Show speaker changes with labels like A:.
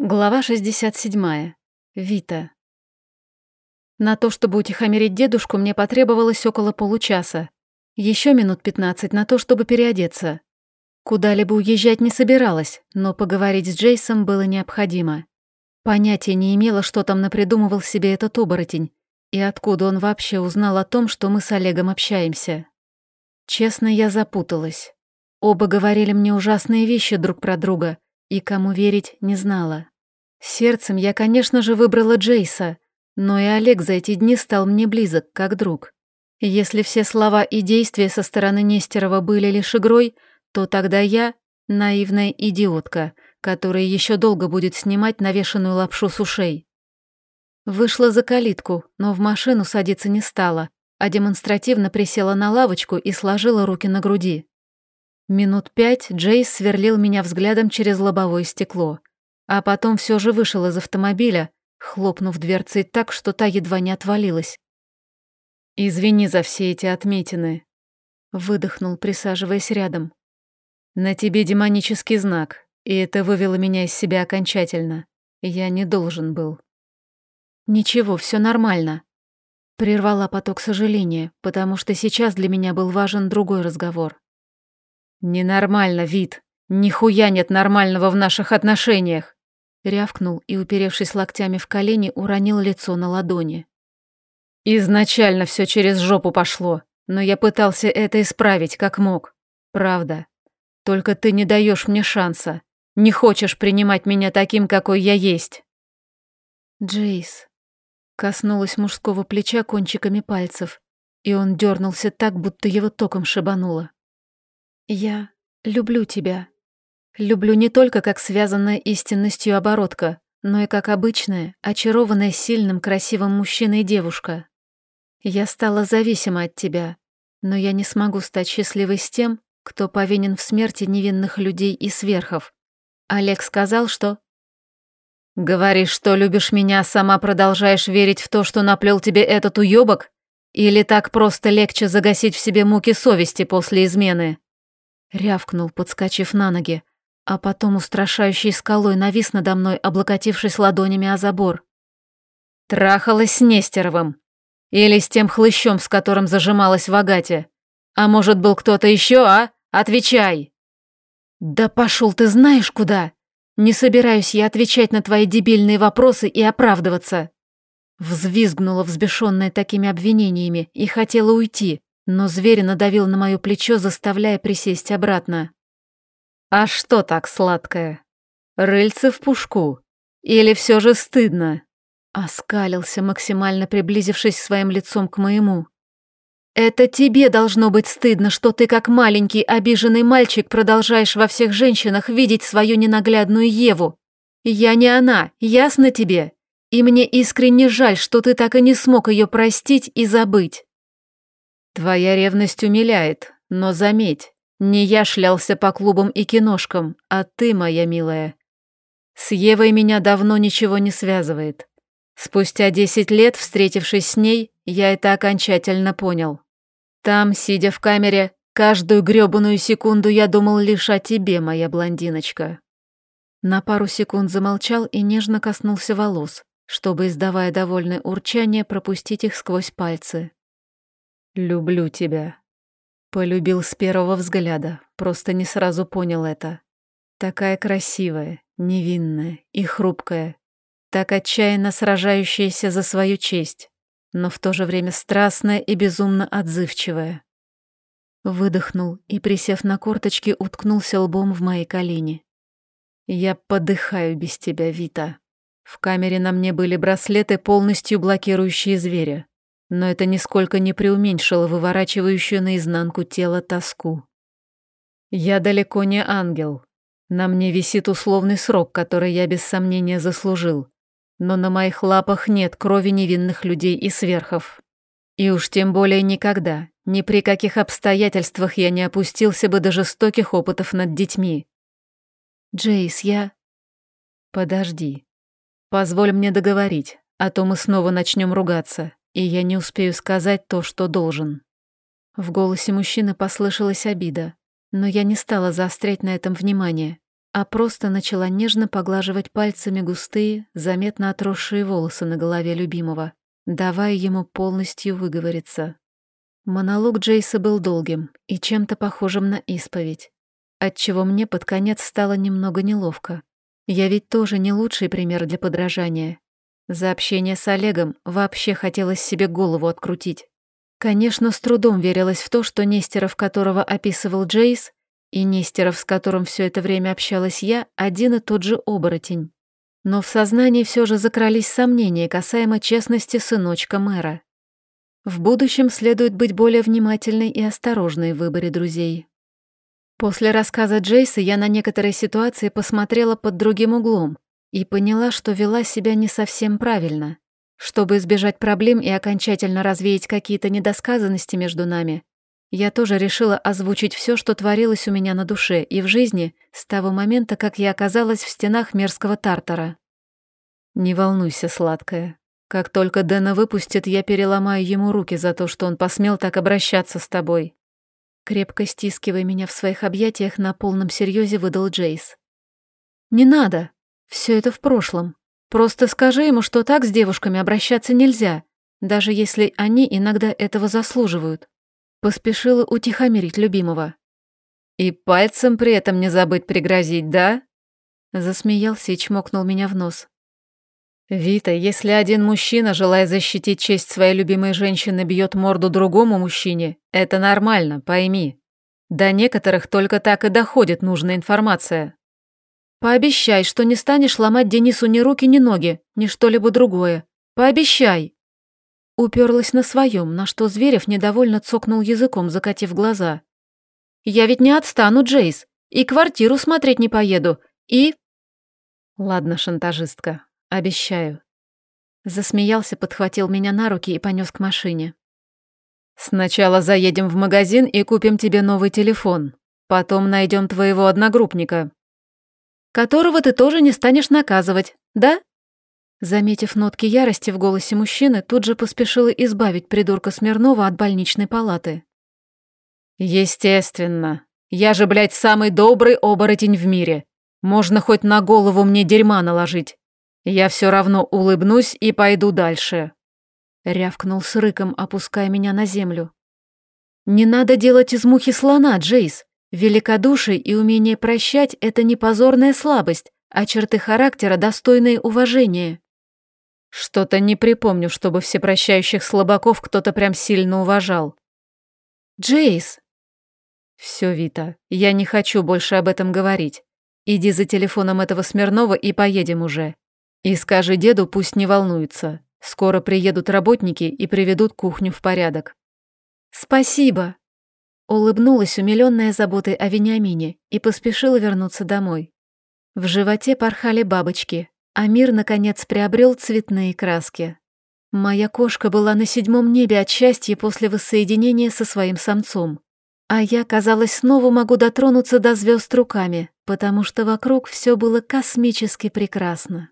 A: Глава 67. Вита. На то, чтобы утихомирить дедушку, мне потребовалось около получаса. Еще минут 15 на то, чтобы переодеться. Куда-либо уезжать не собиралась, но поговорить с Джейсом было необходимо. Понятия не имела, что там напридумывал себе этот оборотень, и откуда он вообще узнал о том, что мы с Олегом общаемся. Честно, я запуталась. Оба говорили мне ужасные вещи друг про друга — и кому верить не знала. Сердцем я, конечно же, выбрала Джейса, но и Олег за эти дни стал мне близок, как друг. Если все слова и действия со стороны Нестерова были лишь игрой, то тогда я — наивная идиотка, которая еще долго будет снимать навешанную лапшу с ушей. Вышла за калитку, но в машину садиться не стала, а демонстративно присела на лавочку и сложила руки на груди. Минут пять Джейс сверлил меня взглядом через лобовое стекло, а потом все же вышел из автомобиля, хлопнув дверцей так, что та едва не отвалилась. «Извини за все эти отметины», — выдохнул, присаживаясь рядом. «На тебе демонический знак, и это вывело меня из себя окончательно. Я не должен был». «Ничего, все нормально», — прервала поток сожаления, потому что сейчас для меня был важен другой разговор. «Ненормально, вид. Нихуя нет нормального в наших отношениях!» Рявкнул и, уперевшись локтями в колени, уронил лицо на ладони. «Изначально все через жопу пошло, но я пытался это исправить как мог. Правда. Только ты не даешь мне шанса. Не хочешь принимать меня таким, какой я есть». Джейс. Коснулась мужского плеча кончиками пальцев, и он дернулся так, будто его током шибануло. «Я люблю тебя. Люблю не только как связанная истинностью оборотка, но и как обычная, очарованная сильным, красивым мужчиной девушка. Я стала зависима от тебя, но я не смогу стать счастливой с тем, кто повинен в смерти невинных людей и сверхов. Олег сказал, что... «Говоришь, что любишь меня, сама продолжаешь верить в то, что наплел тебе этот уёбок? Или так просто легче загасить в себе муки совести после измены?» Рявкнул, подскочив на ноги, а потом устрашающей скалой навис надо мной, облокотившись ладонями о забор. Трахалась с Нестеровым. Или с тем хлыщом, с которым зажималась в Агате. А может, был кто-то еще, а? Отвечай!» «Да пошел ты знаешь куда! Не собираюсь я отвечать на твои дебильные вопросы и оправдываться!» Взвизгнула взбешенная такими обвинениями и хотела уйти, но зверь надавил на мое плечо, заставляя присесть обратно. «А что так сладкое? Рыльце в пушку? Или все же стыдно?» Оскалился, максимально приблизившись своим лицом к моему. «Это тебе должно быть стыдно, что ты, как маленький обиженный мальчик, продолжаешь во всех женщинах видеть свою ненаглядную Еву. Я не она, ясно тебе? И мне искренне жаль, что ты так и не смог ее простить и забыть. Твоя ревность умиляет, но заметь, не я шлялся по клубам и киношкам, а ты, моя милая. С Евой меня давно ничего не связывает. Спустя десять лет, встретившись с ней, я это окончательно понял. Там, сидя в камере, каждую грёбаную секунду я думал лишь о тебе, моя блондиночка. На пару секунд замолчал и нежно коснулся волос, чтобы, издавая довольное урчание, пропустить их сквозь пальцы. «Люблю тебя». Полюбил с первого взгляда, просто не сразу понял это. Такая красивая, невинная и хрупкая, так отчаянно сражающаяся за свою честь, но в то же время страстная и безумно отзывчивая. Выдохнул и, присев на корточки, уткнулся лбом в мои колени. «Я подыхаю без тебя, Вита. В камере на мне были браслеты, полностью блокирующие зверя но это нисколько не преуменьшило выворачивающую наизнанку тело тоску. Я далеко не ангел. На мне висит условный срок, который я без сомнения заслужил. Но на моих лапах нет крови невинных людей и сверхов. И уж тем более никогда, ни при каких обстоятельствах я не опустился бы до жестоких опытов над детьми. Джейс, я... Подожди. Позволь мне договорить, а то мы снова начнем ругаться и я не успею сказать то, что должен. В голосе мужчины послышалась обида, но я не стала заострять на этом внимание. а просто начала нежно поглаживать пальцами густые, заметно отросшие волосы на голове любимого, давая ему полностью выговориться. Монолог Джейса был долгим и чем-то похожим на исповедь, отчего мне под конец стало немного неловко. Я ведь тоже не лучший пример для подражания. За общение с Олегом вообще хотелось себе голову открутить. Конечно, с трудом верилось в то, что Нестеров, которого описывал Джейс, и Нестеров, с которым все это время общалась я, один и тот же оборотень. Но в сознании все же закрались сомнения касаемо честности сыночка мэра. В будущем следует быть более внимательной и осторожной в выборе друзей. После рассказа Джейса я на некоторые ситуации посмотрела под другим углом и поняла, что вела себя не совсем правильно. Чтобы избежать проблем и окончательно развеять какие-то недосказанности между нами, я тоже решила озвучить все, что творилось у меня на душе и в жизни с того момента, как я оказалась в стенах мерзкого Тартара. «Не волнуйся, сладкая. Как только Дэна выпустит, я переломаю ему руки за то, что он посмел так обращаться с тобой». Крепко стискивая меня в своих объятиях, на полном серьезе выдал Джейс. «Не надо. Все это в прошлом. Просто скажи ему, что так с девушками обращаться нельзя, даже если они иногда этого заслуживают». Поспешила утихомирить любимого. «И пальцем при этом не забыть пригрозить, да?» Засмеялся и чмокнул меня в нос. «Вита, если один мужчина, желая защитить честь своей любимой женщины, бьет морду другому мужчине, это нормально, пойми. До некоторых только так и доходит нужная информация. Пообещай, что не станешь ломать Денису ни руки, ни ноги, ни что-либо другое. Пообещай!» Уперлась на своем, на что Зверев недовольно цокнул языком, закатив глаза. «Я ведь не отстану, Джейс, и квартиру смотреть не поеду, и...» «Ладно, шантажистка, обещаю». Засмеялся, подхватил меня на руки и понес к машине. «Сначала заедем в магазин и купим тебе новый телефон. Потом найдем твоего одногруппника». «Которого ты тоже не станешь наказывать, да?» Заметив нотки ярости в голосе мужчины, тут же поспешила избавить придурка Смирнова от больничной палаты. «Естественно. Я же, блядь, самый добрый оборотень в мире. Можно хоть на голову мне дерьма наложить. Я все равно улыбнусь и пойду дальше». Рявкнул с рыком, опуская меня на землю. «Не надо делать из мухи слона, Джейс. Великодушие и умение прощать — это не позорная слабость, а черты характера, достойные уважения. Что-то не припомню, чтобы всепрощающих слабаков кто-то прям сильно уважал. Джейс. Все, Вита, я не хочу больше об этом говорить. Иди за телефоном этого Смирнова и поедем уже. И скажи деду, пусть не волнуется. Скоро приедут работники и приведут кухню в порядок. Спасибо. Улыбнулась умиленная заботой о Вениамине и поспешила вернуться домой. В животе порхали бабочки, а мир, наконец, приобрел цветные краски. Моя кошка была на седьмом небе от счастья после воссоединения со своим самцом. А я, казалось, снова могу дотронуться до звезд руками, потому что вокруг все было космически прекрасно.